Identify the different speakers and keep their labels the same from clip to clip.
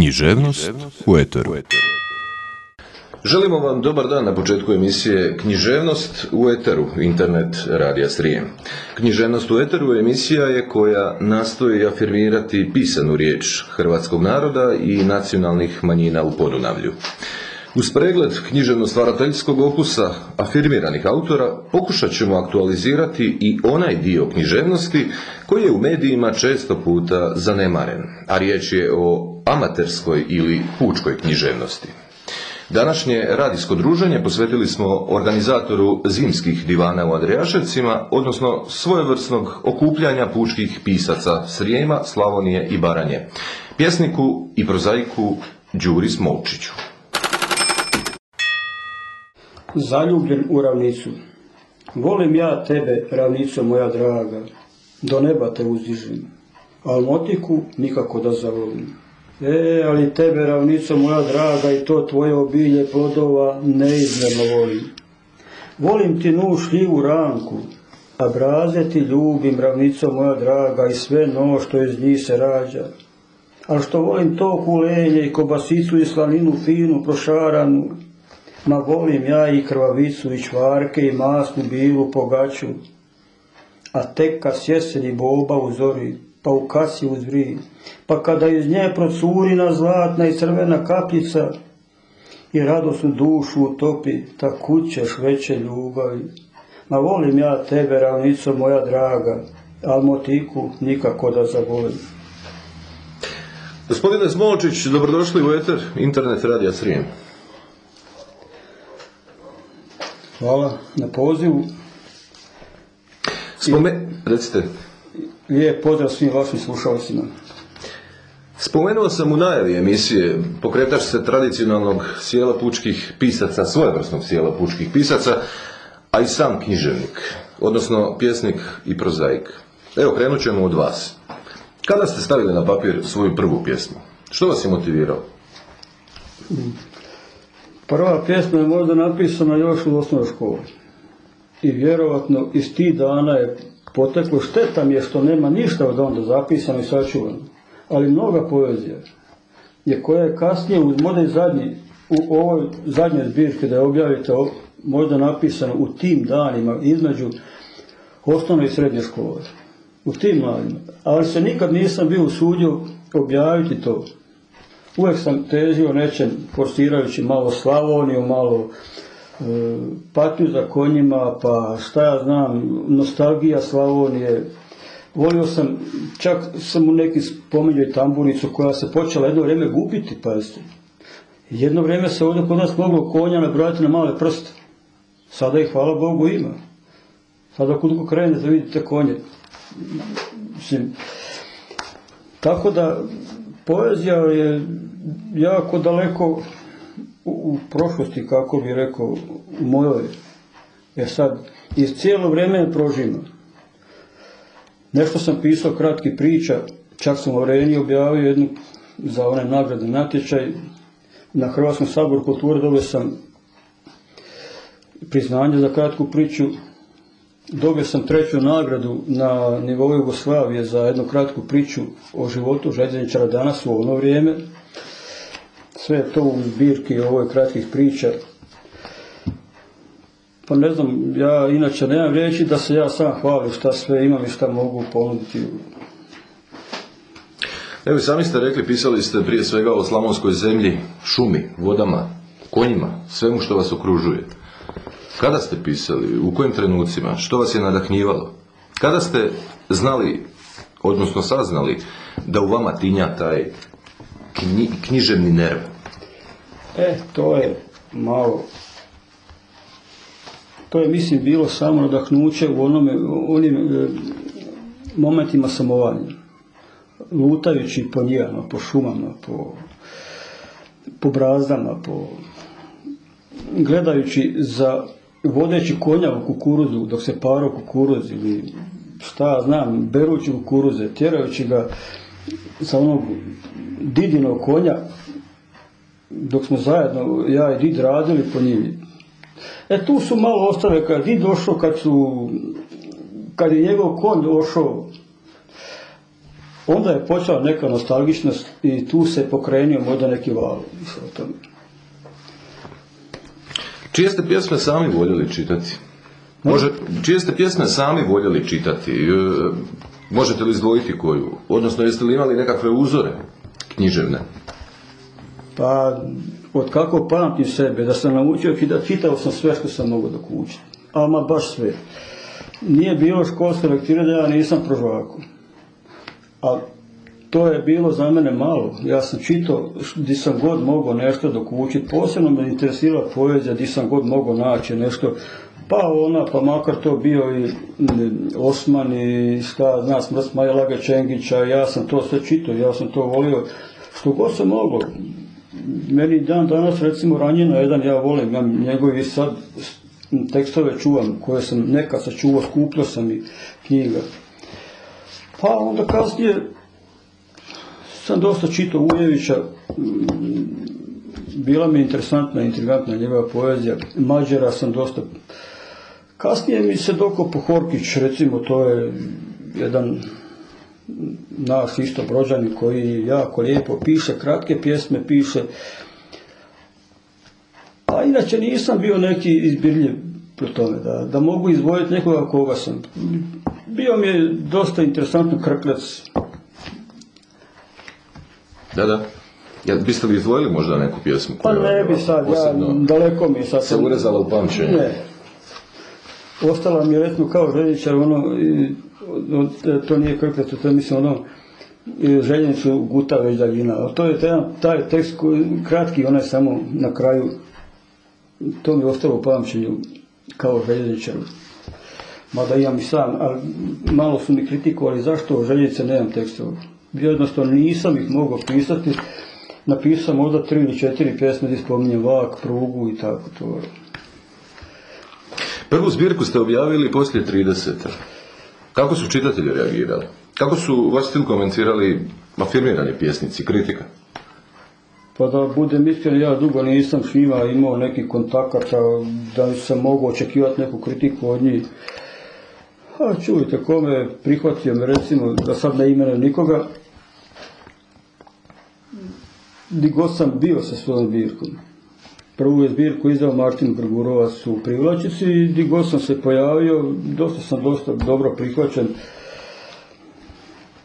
Speaker 1: Književnost u Eteru.
Speaker 2: Želimo vam dobar dan na početku emisije Književnost u Eteru, internet radija Srijem. Književnost u Eteru emisija je koja nastoji afirmirati pisanu riječ hrvatskog naroda i nacionalnih manjina u Podunavlju. Uz pregled književno-stvarateljskog opusa afirmiranih autora pokušat ćemo aktualizirati i onaj dio književnosti koji je u medijima često puta zanemaren, a riječ je o amaterskoj ili pučkoj književnosti. Današnje radijsko druženje posvetili smo organizatoru zimskih divana u Andrejaševcima, odnosno svojevrsnog okupljanja pučkih pisaca Srijema, Slavonije i Baranje, pjesniku i prozaiku Đuri Smolčiću.
Speaker 3: Zaljubljen u ravnicu. Volim ja tebe, ravnico moja draga, do neba te uzdižim, al motiku nikako da zavolim. E, ali tebe, ravnico moja draga, i to tvoje obilje plodova neizmjerno volim. Volim ti nu šljivu ranku, a braze ti ljubim, ravnico moja draga, i sve no što iz njih se rađa. A što volim to kulenje i kobasicu i slaninu finu prošaranu, ma volim ja i krvavicu i čvarke i masnu bilu pogaču, a tek kad sjeseni boba uzori, pa u kasi uzvri, pa kada iz nje procurina zlatna i crvena kapljica i radosnu dušu utopi, ta kućeš veće ljubavi. Ma volim ja tebe, ravnico moja draga, al motiku nikako da zabolim.
Speaker 2: Gospodine Smolčić, dobrodošli u Eter, internet radija Srijem.
Speaker 3: Hvala na pozivu.
Speaker 2: Spome... Recite.
Speaker 3: Lijep pozdrav svim vašim slušalcima.
Speaker 2: Spomenuo sam u najavi emisije, pokretač se tradicionalnog sjela pučkih pisaca, svojevrsnog sjela pučkih pisaca, a i sam književnik, odnosno pjesnik i prozaik. Evo, krenut ćemo od vas. Kada ste stavili na papir svoju prvu pjesmu? Što vas je motiviralo?
Speaker 3: Prva pjesma je možda napisana još u osnovnoj školi. I vjerovatno iz tih dana je poteklo. Šteta mi je što nema ništa od onda zapisano i sačuvano. Ali mnoga poezija je koja je kasnije možda i zadnji, u ovoj zadnjoj zbirki da je objavite možda napisano u tim danima između osnovne i srednje škole. U tim mladima. Ali se nikad nisam bio usudio objaviti to. Uvijek sam težio nečem, forsirajući malo Slavoniju, malo patnju za konjima, pa šta ja znam, nostalgija Slavonije. Volio sam, čak sam u neki spominjao i tamburicu koja se počela jedno vrijeme gubiti, pa Jedno vrijeme se ovdje kod nas moglo konja nabrojati na male prste. Sada ih, hvala Bogu, ima. Sada kod krenete vidite konje. Mislim, tako da poezija je jako daleko u, prošlosti, kako bi rekao, u mojoj. Jer sad, iz cijelo vrijeme prožima. Nešto sam pisao kratki priča, čak sam u Reni objavio jednu za onaj nagradni natječaj. Na Hrvatskom saboru kulture dobio sam priznanje za kratku priču Dobio sam treću nagradu na nivou Jugoslavije za jednu kratku priču o životu željezničara danas u ono vrijeme. Sve to u zbirki ovoj kratkih priča. Pa ne znam, ja inače nemam riječi da se ja sam hvalim šta sve imam i šta mogu ponuditi.
Speaker 2: Evo sami ste rekli, pisali ste prije svega o slavonskoj zemlji, šumi, vodama, konjima, svemu što vas okružuje. Kada ste pisali? U kojim trenucima? Što vas je nadahnjivalo? Kada ste znali, odnosno saznali, da u vama tinja taj književni nerv?
Speaker 3: E, to je malo... To je, mislim, bilo samo nadahnuće u onome, onim e, momentima samovanja. Lutajući po njijama, po šumama, po, po brazdama, po gledajući za vodeći konja u kukuruzu dok se paro kukuruz ili šta znam, berući kukuruze, tjerajući ga sa onog didinog konja dok smo zajedno, ja i Did radili po njim. E tu su malo ostale, kad Did došao, kad su, kad je njegov konj došao Onda je počela neka nostalgičnost i tu se pokrenio možda neki val.
Speaker 2: Čije ste pjesme sami voljeli čitati? Može, čije ste pjesme sami voljeli čitati? Možete li izdvojiti koju? Odnosno, jeste li imali nekakve uzore književne?
Speaker 3: Pa, od kako pamtim sebe, da sam naučio čitati, čitao sam sve što sam mogao dok učiti. Ama baš sve. Nije bilo školske lektire da ja nisam prožvako. A to je bilo za mene malo. Ja sam čitao gdje sam god mogao nešto dok učiti. Posebno me interesirala poezija gdje sam god mogao naći nešto. Pa ona, pa makar to bio i Osman i šta, zna smrt Maja Čengića, ja sam to sve čitao, ja sam to volio što god se moglo. Meni dan danas recimo ranjeno jedan ja volim, ja njegovi sad tekstove čuvam koje sam nekad sačuvao, skupljao sam i knjiga. Pa onda kasnije sam dosta čitao Ujevića, bila mi interesantna, intrigantna njegova poezija. Mađera sam dosta... Kasnije mi se doko Horkić, recimo, to je jedan naš isto brođani koji jako lijepo piše, kratke pjesme piše. A inače nisam bio neki izbirljiv po tome, da, da mogu izvojiti nekoga koga sam. Bio mi je dosta interesantno krkljac,
Speaker 2: da, da. Ja, biste li izvojili možda neku pjesmu?
Speaker 3: Pa ne bi sad, ja, daleko mi sad.
Speaker 2: Se urezala u pamćenje?
Speaker 3: Ne. Ostala mi je recimo kao željičar, ono, i, to nije krkljac, to je mislim ono, željenicu guta već daljina. To je taj, tekst koji, kratki, onaj samo na kraju, to mi je ostalo u pamćenju kao željeničar. Mada imam i sam, ali malo su mi kritikovali zašto željice nemam tekstova jednostavno nisam ih mogao pisati. Napisao možda tri ili četiri pjesme gdje spominjem vak, prugu i tako to.
Speaker 2: Prvu zbirku ste objavili poslije 30. Kako su čitatelji reagirali? Kako su vaš stil komentirali afirmirani pjesnici, kritika?
Speaker 3: Pa da budem iskren, ja dugo nisam s njima imao neki kontakata da sam mogao očekivati neku kritiku od njih. A čujte, kome prihvatio me recimo, da sad ne imenujem nikoga, gdje god sam bio sa svojom zbirkom. Prvu je zbirku izdao Martin Grgurovac u Privlačici i gdje god sam se pojavio, dosta sam dosta dobro prihvaćen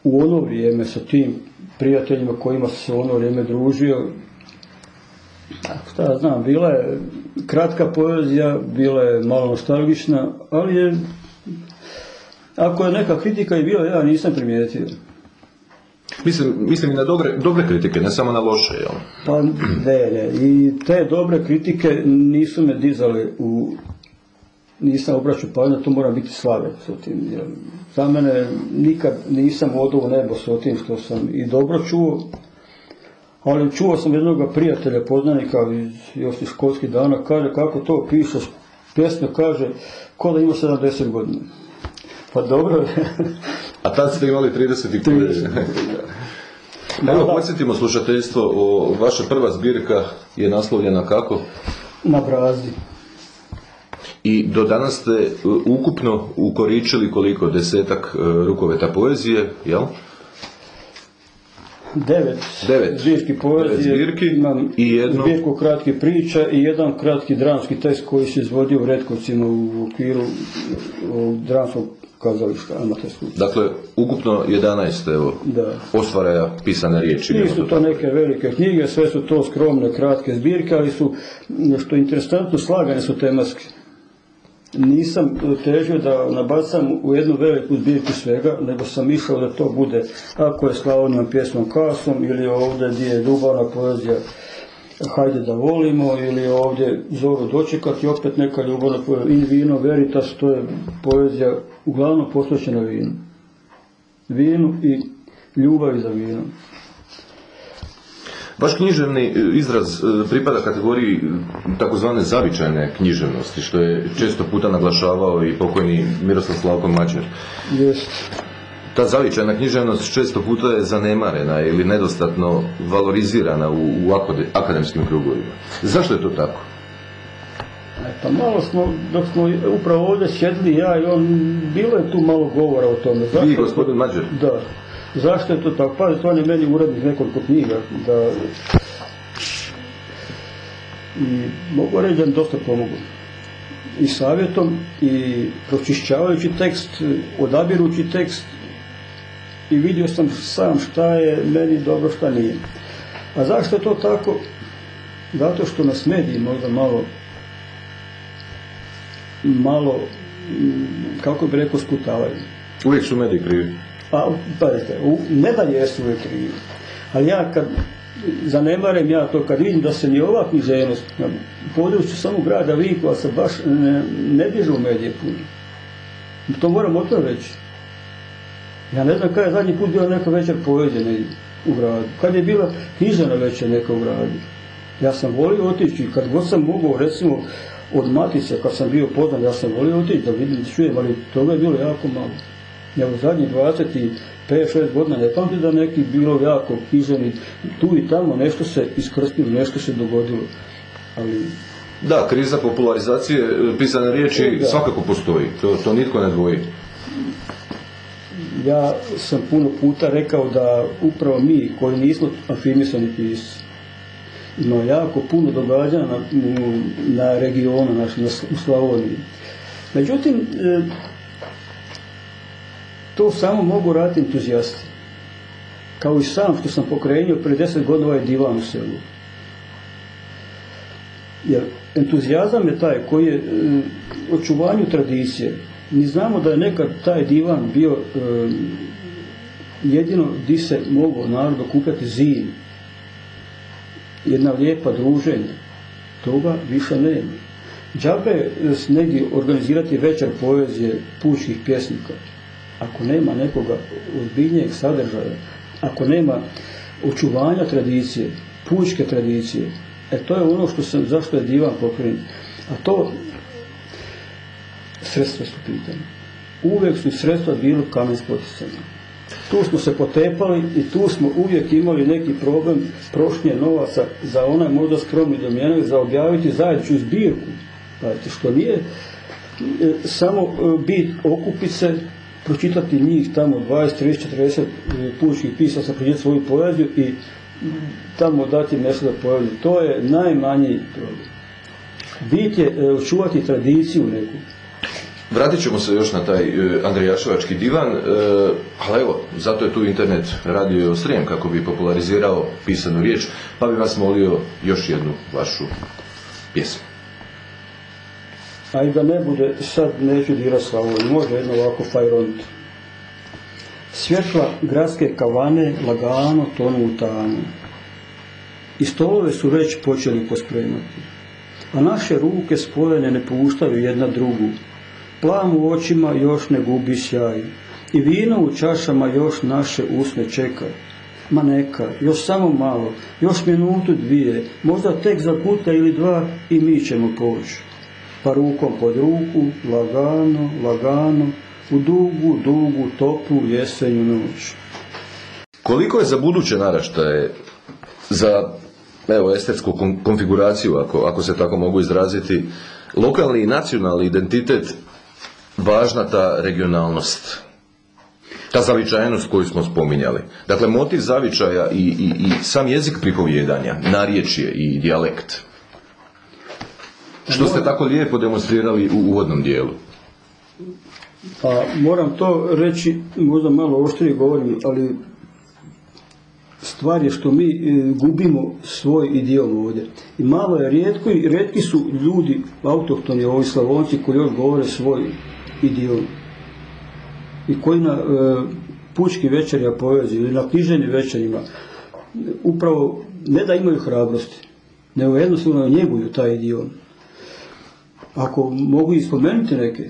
Speaker 3: u ono vrijeme sa tim prijateljima kojima se u ono vrijeme družio. Šta ja znam, bila je kratka poezija, bila je malo nostalgična, ali je, ako je neka kritika i bila, ja nisam primijetio.
Speaker 2: Mislim, mislim i na dobre, dobre kritike, ne samo na loše, jel?
Speaker 3: Pa ne, ne. I te dobre kritike nisu me dizale u... Nisam obraćao pažnju, to mora biti slave s tim. Jer za mene nikad nisam odao u nebo s tim što sam i dobro čuo, ali čuo sam jednog prijatelja, poznanika iz još iz školskih dana, kaže kako to pišeš, pjesme kaže, ko da ima 70 godina. Pa dobro.
Speaker 2: A tad ste imali 30 i 30. Evo, podsjetimo slušateljstvo, o, vaša prva zbirka je naslovljena kako?
Speaker 3: Na brazi.
Speaker 2: I do danas ste e, ukupno ukoričili koliko? Desetak e, rukoveta poezije, jel?
Speaker 3: Devet,
Speaker 2: Devet.
Speaker 3: zbirki poezije,
Speaker 2: zbirki
Speaker 3: imam i jednu... zbirku kratkih priča i jedan kratki dramski tekst koji se izvodio u Redkovcima u okviru dramskog kazališta amaterskog.
Speaker 2: Dakle, ukupno 11 evo, da. ostvaraja pisane riječi.
Speaker 3: Nisu to neke velike knjige, sve su to skromne, kratke zbirke, ali su, što je interesantno, slagane su tematske. Nisam težio da nabacam u jednu veliku zbirku svega, nego sam išao da to bude, ako je Slavonijom pjesmom kasom, ili ovdje gdje je ljubavna poezija, hajde da volimo ili ovdje zoru dočekati, opet neka ljubavna poezija, in vino veritas, to je poezija uglavnom posvećena vinu. Vinu i ljubavi za vino.
Speaker 2: Vaš književni izraz e, pripada kategoriji takozvane zavičajne književnosti, što je često puta naglašavao i pokojni Miroslav Slavko Mađer.
Speaker 3: Jest.
Speaker 2: Ta zavičajna književnost često puta je zanemarena ili nedostatno valorizirana u, u akademskim krugovima. Zašto je to tako?
Speaker 3: E, pa malo smo, dok smo upravo ovdje sjedli ja i on, bilo je tu malo govora o tome.
Speaker 2: Zašto? Vi, gospodin Mađer?
Speaker 3: Da. Zašto je to tako? Pa to on je meni urednik nekoliko knjiga. Da, I mogu reći da mi dosta pomogu. I savjetom, i pročišćavajući tekst, odabirući tekst, i vidio sam sam šta je meni dobro, šta nije. A zašto je to tako? Zato što nas mediji možda malo malo, kako bi rekao, skutavaju.
Speaker 2: Uvijek su mediji krivi.
Speaker 3: Pa, pazite, ne da jesu uvijek krivi, ali ja kad zanemarem ja to kad vidim da se ni ova književnost na području samog grada Vinkovaca baš ne, ne diže u medije puno. To moram o reći. Ja ne znam kada je zadnji put bila neka večer poezije u gradu. Kad je bila knjižena večer neka u gradu. Ja sam volio otići, kad god sam mogao, recimo, od Matice, kad sam bio poznan, ja sam volio otići da vidim, čujem, ali toga je bilo jako malo. Ja u zadnjih 25-6 godina ne pamtim da neki bilo jako knjiženi, tu i tamo nešto se iskrstilo, nešto se dogodilo. Ali
Speaker 2: da, kriza popularizacije e, pisane riječi svakako postoji, to, to nitko ne dvoji
Speaker 3: ja sam puno puta rekao da upravo mi koji nismo afirmisani pisci ima jako puno događanja na, na regionu na, u Slavoniji. Međutim, e, to samo mogu raditi entuzijasti. Kao i sam što sam pokrenio prije deset godina ovaj divan u selu. Jer entuzijazam je taj koji je e, očuvanju tradicije, mi znamo da je nekad taj divan bio e, jedino di se mogao narod okupljati zim. Jedna lijepa druženja. Toga više nema. Džabe negdje organizirati večer poezije pučkih pjesnika. Ako nema nekoga ozbiljnijeg sadržaja, ako nema očuvanja tradicije, pučke tradicije, e to je ono što sam, zašto je divan pokrenut. A to sredstva su pitanje. Uvijek su sredstva bili kamen spoticanja. Tu smo se potepali i tu smo uvijek imali neki problem prošnje novaca za onaj možda skromni domjenak za objaviti zajedničku zbirku. Pazite, što nije e, samo e, bit okupiti se, pročitati njih tamo 20, 30, 40 pučkih pisaca, pročitati svoju poeziju i tamo dati nešto da poeziju. To je najmanji problem. Bit je e, čuvati tradiciju neku.
Speaker 2: Vratit ćemo se još na taj e, Andrijaševački divan, e, ali evo, zato je tu internet radio Srijem kako bi popularizirao pisanu riječ, pa bi vas molio još jednu vašu pjesmu.
Speaker 3: A i da ne bude, sad neću dira Slavoniju, može jedno ovako fajront. Svjetla gradske kavane lagano tonu u tanu. I stolove su već počeli pospremati. A naše ruke spojene ne puštaju jedna drugu Plam u očima još ne gubi sjaj i vino u čašama još naše usne čeka. Ma neka, još samo malo, još minutu dvije, možda tek za puta ili dva i mi ćemo poći. Pa rukom pod ruku, lagano, lagano, u dugu, dugu, toplu jesenju noć.
Speaker 2: Koliko je za buduće naraštaje, za evo, estetsku konfiguraciju, ako, ako se tako mogu izraziti, lokalni i nacionalni identitet važna ta regionalnost, ta zavičajnost koju smo spominjali. Dakle, motiv zavičaja i, i, i sam jezik pripovjedanja, narječje i dijalekt. Što ste tako lijepo demonstrirali u uvodnom dijelu?
Speaker 3: Pa moram to reći, možda malo oštrije govorim, ali stvar je što mi e, gubimo svoj idiom ovdje. I malo je rijetko i rijetki su ljudi, autohtoni, ovi slavonci koji još govore svoj i I koji na e, pučki večerja poeziju ili na knjiženi večerima upravo ne da imaju hrabrosti, nego jednostavno njeguju taj dio. Ako mogu i spomenuti neke,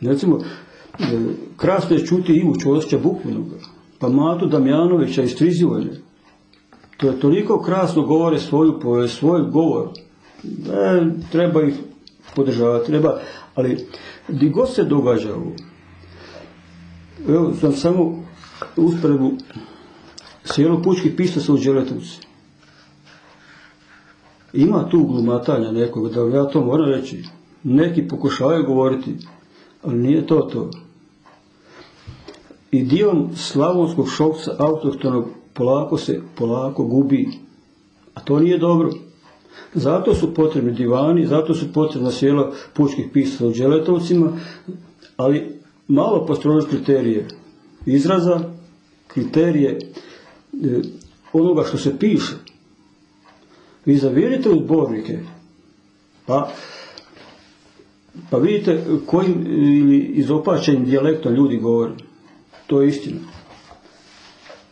Speaker 3: recimo, e, krasno je čuti Ivu Čosića Bukvinoga, pa Matu Damjanovića iz Trizivojne. To je toliko krasno govore svoju poeziju, svoj govor. E, treba ih podržavati, treba, ali Gdje god se događa ovo, evo sam samo usporedbu sjelo pučkih pisaca u Đeletovci. Ima tu glumatanja nekog, da ja to moram reći. Neki pokušavaju govoriti, ali nije to to. i dio slavonskog šokca autohtonog polako se polako gubi. A to nije dobro. Zato su potrebni divani, zato su potrebna sjela pučkih pisata u Đeletovcima, ali malo postrožiti kriterije izraza, kriterije e, onoga što se piše. Vi zavirite u zbornike, pa, pa vidite kojim ili izopačenim dijalektom ljudi govore. To je istina.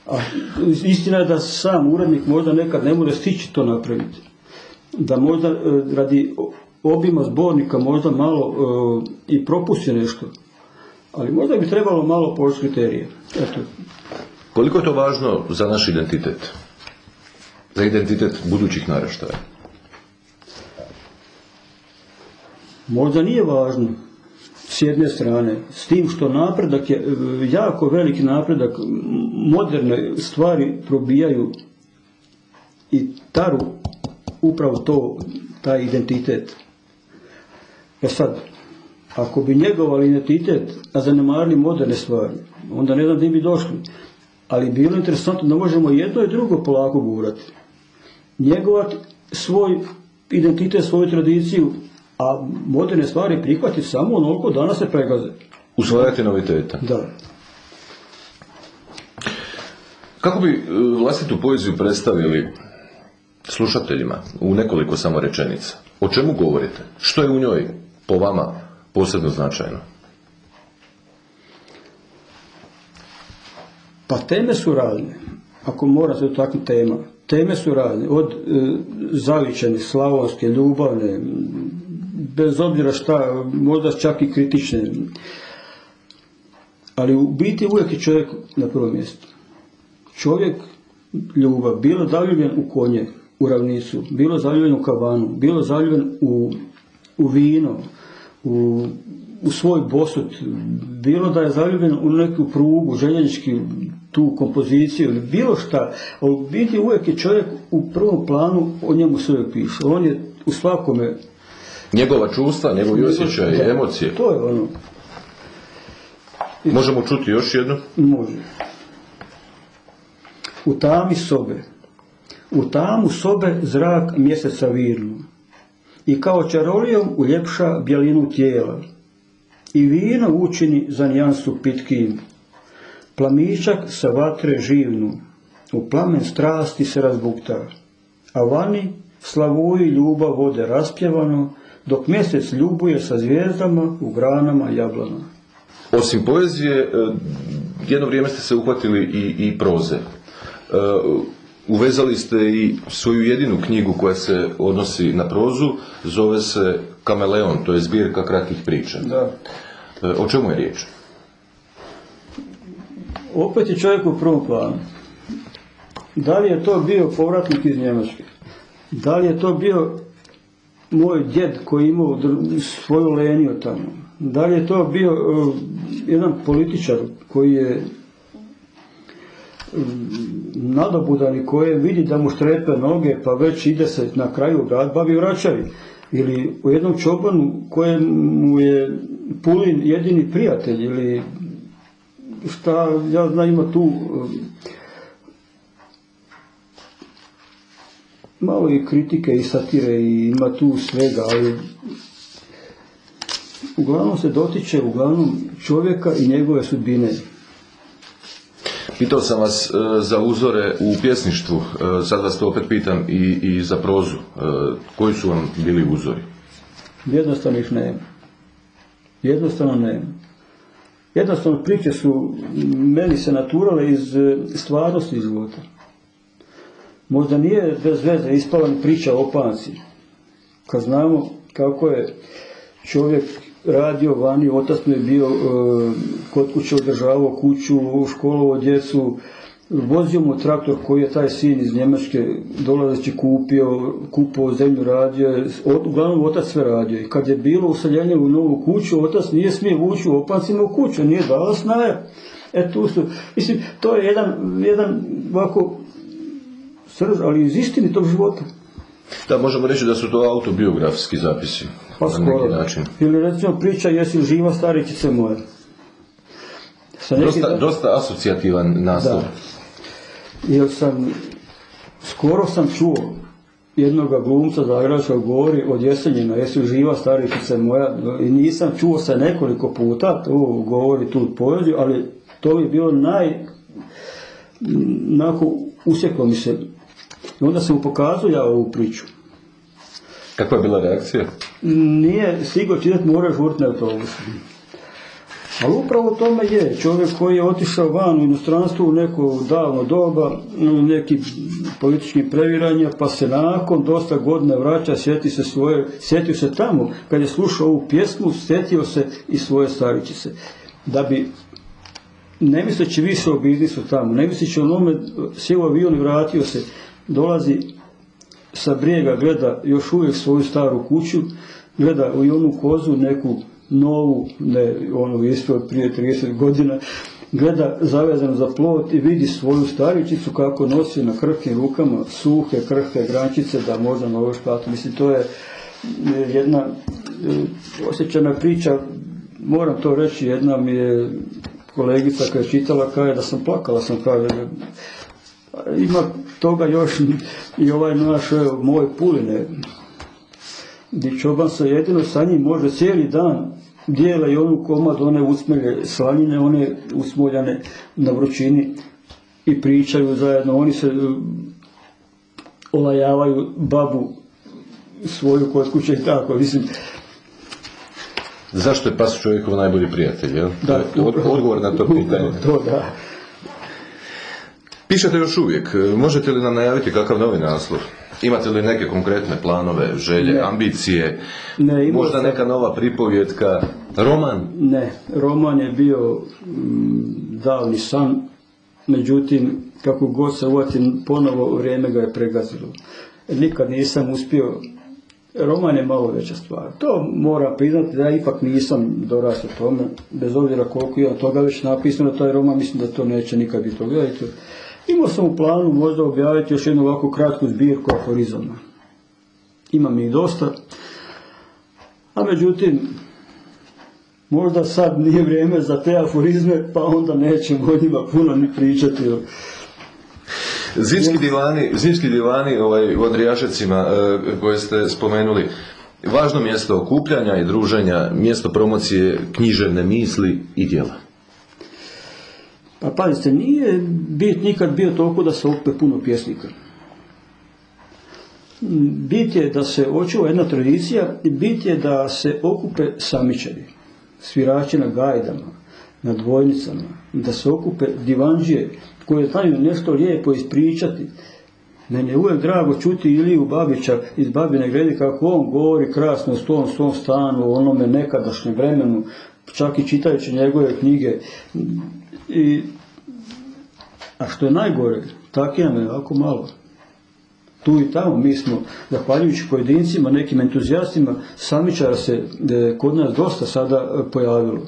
Speaker 3: A istina je da sam urednik možda nekad ne može stići to napraviti. Da možda e, radi obima zbornika možda malo e, i propusti nešto. Ali možda bi trebalo malo poći kriterije. Eto.
Speaker 2: Koliko je to važno za naš identitet? Za identitet budućih naraštaja?
Speaker 3: Možda nije važno s jedne strane, s tim što napredak je e, jako veliki napredak, moderne stvari probijaju i taru upravo to, taj identitet. E sad, ako bi njegovali identitet, a zanemarili moderne stvari, onda ne znam gdje bi došli. Ali bilo interesantno da možemo jedno i drugo polako gurati. Njegovati svoj identitet, svoju tradiciju, a moderne stvari prihvatiti samo onoliko danas se pregaze.
Speaker 2: Usvajati noviteta.
Speaker 3: Da.
Speaker 2: Kako bi e, vlastitu poeziju predstavili slušateljima u nekoliko samo rečenica? O čemu govorite? Što je u njoj po vama posebno značajno?
Speaker 3: Pa teme su razne, ako mora se takva tema. Teme su razne, od e, zavičane, slavonske, ljubavne, bez obzira šta, možda čak i kritične. Ali u biti uvijek je čovjek na prvom mjestu. Čovjek, ljubav, bilo zaljubljen u konje, u ravnicu, bilo zaljubljen u kavanu, bilo zaljubljen u, u vino, u, u svoj bosut, bilo da je zaljubljen u neku prugu, željeznički, tu kompoziciju ili bilo šta, ali u biti uvijek je čovjek u prvom planu, o njemu se uvijek piše. On je u svakome...
Speaker 2: Njegova čustva, njegovi osjećaj,
Speaker 3: Da,
Speaker 2: emocije.
Speaker 3: To je ono.
Speaker 2: Možemo čuti još jednu?
Speaker 3: Može. U tami sobe. U tamu sobe zrak mjeseca virnu. I kao čarolijom uljepša bjelinu tijela. I vino učini za nijansu pitkim. Plamičak sa vatre živnu. U plamen strasti se razbukta. A vani slavuju ljubav vode raspjevano, dok mjesec ljubuje sa zvijezdama u granama jablana.
Speaker 2: Osim poezije, e, jedno vrijeme ste se uhvatili i, i proze. E, Uvezali ste i svoju jedinu knjigu koja se odnosi na prozu, zove se Kameleon, to je zbirka kratkih priča.
Speaker 3: Da.
Speaker 2: E, O čemu je riječ?
Speaker 3: Opet je čovjek u prvom planu. Da li je to bio povratnik iz Njemačke? Da li je to bio moj djed koji imao svoju leniju tamo? Da li je to bio uh, jedan političar koji je um, nadobudan i koji vidi da mu štrepe noge pa već ide se na kraju grad bavi vraćavi? Ili u jednom čobanu kojemu je Pulin jedini prijatelj ili šta ja znam ima tu um, malo i kritike i satire i ima tu svega, ali uglavnom se dotiče uglavnom čovjeka i njegove sudbine.
Speaker 2: Pitao sam vas e, za uzore u pjesništvu, e, sad vas to opet pitam i, i za prozu. E, koji su vam bili uzori?
Speaker 3: Jednostavno ih nema. Jednostavno nema. Jednostavno priče su meni se naturale iz stvarnosti života. Možda nije bez veze ispala priča o panci. Kad znamo kako je čovjek radio vani, otac mu je bio e, kod kuće održavao kuću, školovao djecu, vozio mu traktor koji je taj sin iz Njemačke dolazeći kupio, kupovao zemlju, radio, uglavnom otac sve radio. I kad je bilo useljenje u novu kuću, otac nije smio ući u opancima kuću, nije dao snaje. E tu su, mislim, to je jedan, jedan ovako srž, ali iz istinitog života.
Speaker 2: Da, možemo reći da su to autobiografski zapisi.
Speaker 3: Pa
Speaker 2: na
Speaker 3: skoro.
Speaker 2: neki način.
Speaker 3: Ili recimo priča jesi živa staričice moje. Sa neki
Speaker 2: Dosta, dosta asocijativan naslov.
Speaker 3: Da. Jer sam, skoro sam čuo jednoga glumca Zagrebačkog govori od Jesenjina, jesu živa staričica moja, i nisam čuo se nekoliko puta, to govori tu poeziju, ali to bi bilo naj, onako, usjeklo mi se. I onda sam mu pokazao ja ovu priču.
Speaker 2: Kakva je bila reakcija?
Speaker 3: Nije stigo čitati, moraš vurt na autobus. Ali upravo tome je. Čovjek koji je otišao van u inostranstvo u neko davno doba, neki politički previranja, pa se nakon dosta godina vraća, sjeti se svoje, sjetio se tamo, kad je slušao ovu pjesmu, sjetio se i svoje staričice. Da bi ne misleći više o biznisu tamo, ne misleći o onome, sjeo avion i vratio se, dolazi sa brijega, gleda još uvijek svoju staru kuću, gleda u onu kozu neku novu, ne onu istu od prije 30 godina, gleda zavezano za plot i vidi svoju staričicu kako nosi na krhkim rukama suhe, krhke grančice da možda novo špatu. Mislim, to je e, jedna e, osjećana priča, moram to reći, jedna mi je kolegica koja je čitala, kaže da sam plakala, sam kaže, ima toga još i ovaj naš evo, moj Puline, gdje čoban se jedino sa njim može cijeli dan dijele i onu komad, one usmelje slanine, one usmoljane na vrućini i pričaju zajedno. Oni se e, olajavaju babu svoju kod kuće i tako. Mislim,
Speaker 2: Zašto je pas čovjekov najbolji prijatelj? Jel?
Speaker 3: da,
Speaker 2: od- odgovor na to pitanje.
Speaker 3: To, da.
Speaker 2: Pišete još uvijek. Možete li nam najaviti kakav novi naslov? Imate li neke konkretne planove, želje,
Speaker 3: Ne.
Speaker 2: ambicije?
Speaker 3: Ne,
Speaker 2: Možda
Speaker 3: sam-
Speaker 2: neka nova pripovjetka, roman?
Speaker 3: Ne, roman je bio mm, davni san, međutim, kako god se uvatim, ponovo vrijeme ga je pregazilo. Nikad nisam uspio, roman je malo veća stvar. To moram priznati da ja ipak nisam dorastao tome, bez obzira koliko imam toga već napisano, taj roman mislim da to neće nikad biti objaviti. Imao sam u planu možda objaviti još jednu ovako kratku zbirku aforizama. Imam ih dosta, a međutim, Možda sad nije vrijeme za te aforizme, pa onda nećemo o njima puno ni pričati.
Speaker 2: Zimski divani, zimski divani ovaj, u Andrijaševcima e, koje ste spomenuli, važno mjesto okupljanja i druženja, mjesto promocije književne misli i djela.
Speaker 3: Pa pazite, nije bit nikad bio toliko da se okupe puno pjesnika. Bit je da se očuva jedna tradicija bit je da se okupe samičari, svirači na gajdama, na dvojnicama, da se okupe divanđije koje znaju nešto lijepo ispričati. Meni je uvijek drago čuti Iliju Babića iz Babine Grede kako on govori krasno o tom svom stanu, o onome nekadašnjem vremenu, čak i čitajući njegove knjige. I, a što je najgore, takvih nam je jako malo. Tu i tamo mi smo, zahvaljujući pojedincima, nekim entuzijastima, samičara se e, kod nas dosta sada e, pojavilo.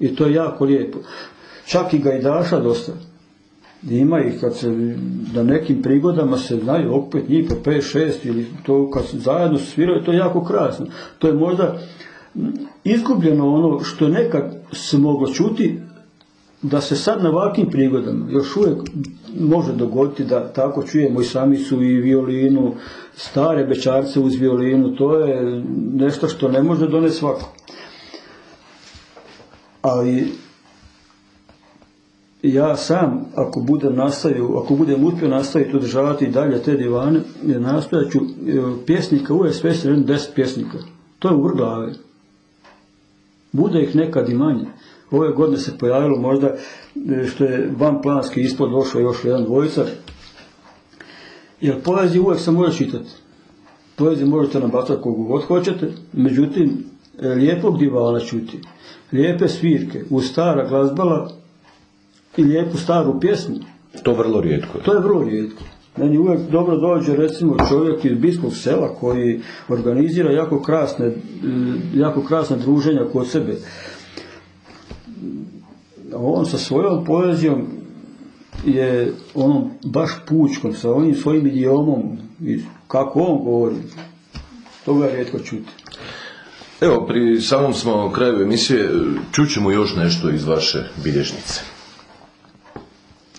Speaker 3: I to je jako lijepo. Čak i gajdaša dosta. Ima ih kad se na nekim prigodama se znaju opet njih po 5, 6 ili to kad se zajedno sviraju, to je jako krasno. To je možda izgubljeno ono što nekad se moglo čuti, da se sad na ovakvim prigodama još uvijek može dogoditi da tako čujemo i samicu i violinu, stare bečarce uz violinu, to je nešto što ne može doneti svako. Ali ja sam, ako budem nastavio, ako budem uspio nastaviti održavati i dalje te divane, nastojat ću e, pjesnika uvijek svesti jedno deset pjesnika. To je u glave. Bude ih nekad i manje. Ove godine se pojavilo možda e, što je van planski ispod došao još jedan dvojica. Jer poeziju uvijek se može čitati. Poeziju možete nabacati kogu god hoćete, međutim, lijepog divana čuti, lijepe svirke, uz stara glazbala i lijepu staru pjesmu,
Speaker 2: To vrlo rijetko.
Speaker 3: to je vrlo rijetko. Meni uvijek dobro dođe recimo čovjek iz Biskog sela koji organizira jako krasne, e, jako krasne druženja kod sebe. On sa svojom poezijom je onom baš pučkom, sa onim svojim idiomom, i kako on govori, toga je rijetko čuti.
Speaker 2: Evo, pri samom smo kraju emisije, čućemo još nešto iz vaše bilježnice.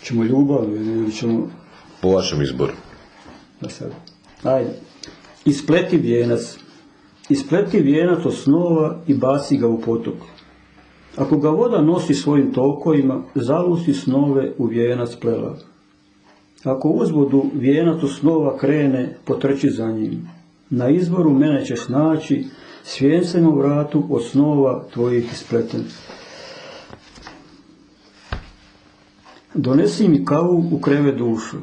Speaker 3: Ćemo ljubav ili ćemo...
Speaker 2: Po vašem izboru.
Speaker 3: Sad. Ajde. Ispleti vijenac. Ispleti vijenac od snova i baci ga u potok. Ako ga voda nosi svojim tokovima, zalusi snove u vijenac plela. Ako uzvodu vijenac snova krene, potrči za njim. Na izvoru mene ćeš naći, svijencem u vratu od snova tvojih ispleten. Donesi mi kavu u kreve dušu.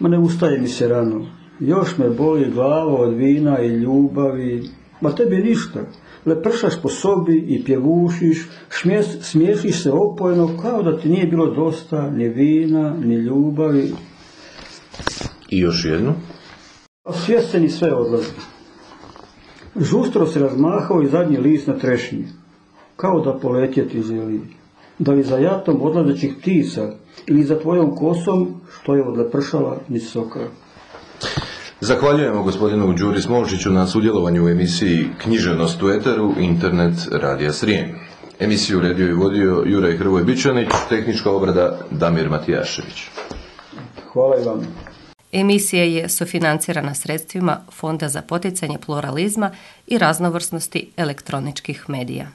Speaker 3: Ma ne ustaje mi se rano. Još me boli glava od vina i ljubavi. Ma tebi ništa. Lepršaš po sobi i pjevušiš, smiješiš se opojno kao da ti nije bilo dosta ni vina, ni ljubavi.
Speaker 2: I još jednu.
Speaker 3: A svjeseni sve odlazi. Žustro se razmahao i zadnji list na trešnji, kao da poletjeti želi. Da li za jatom odlazećih ptica ili za tvojom kosom što je odlepršala visoka.
Speaker 2: Zahvaljujemo gospodinu Đuri Smolčiću na sudjelovanju u emisiji Književnost u Eteru, Internet Radija Srijem. Emisiju redio i vodio Juraj Hrvoj Bičanić, tehnička obrada Damir Matijašević.
Speaker 3: Hvala i vam.
Speaker 4: Emisija je sufinancirana sredstvima Fonda za poticanje pluralizma i raznovrsnosti elektroničkih medija.